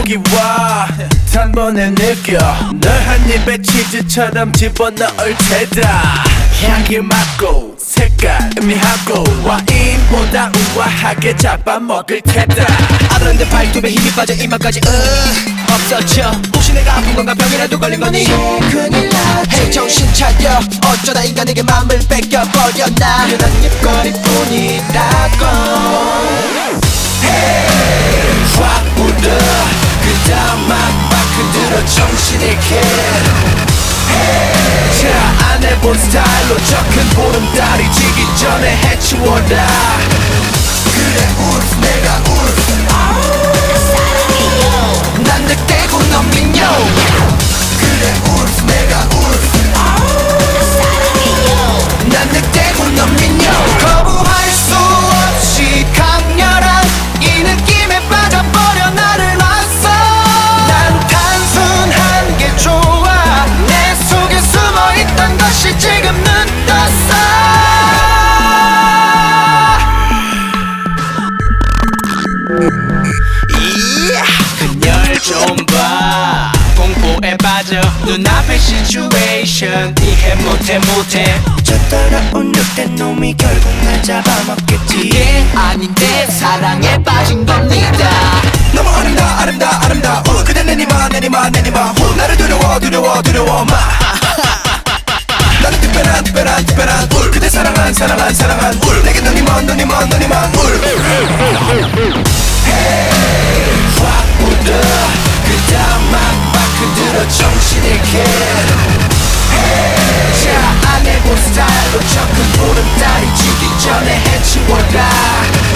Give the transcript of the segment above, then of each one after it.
여기 와. 단번에 느껴. 널 한 입에 치즈처럼 집어넣을 테다. 향기 맡고 색깔 의미하고 와인보다 우아하게 잡아먹을 테다. 아른데 발톱에 힘이 빠져 이마까지 으 없어져. 혹시 내가 아픈 건가 병이라도 걸린 거니? 큰일 났지. 헤이 정신 차려. 어쩌다 인간에게 마음을 뺏겨버렸나? 그런 입거리뿐이라고. 확 해본 스타일로 저큰 보름달이 지기 전에 해치워라 그래 울프 내가 울프 그녀를 좀봐. 공포에 빠져 눈앞의 시츄에이션 이해 못해 못해. 저 따라온 늑대 놈이 결국 날 잡아먹겠지. 이게 아닌데 사랑에 빠진 겁니다. 너무 아름다 아름다 아름다. 우 그대 내니마 내니마 내니마. 후 나를 두려워 두려워 두려워 마. 나는 특별한 특별한 특별한 울. 그대 사랑한 사랑한 사랑한 울. 내게 눈이 먼 눈이 먼울 스타일로 저큰 보름달이 지기 전에 해치워라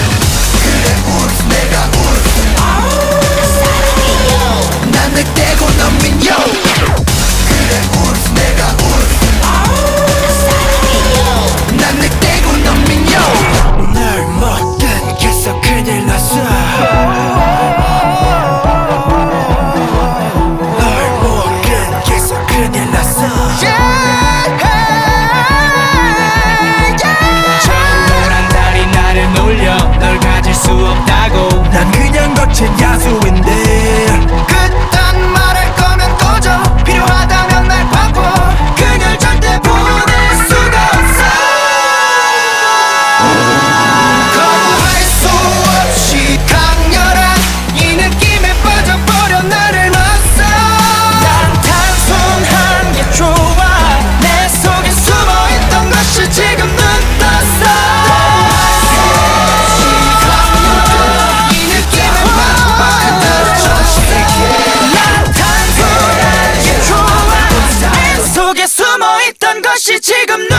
것이 지금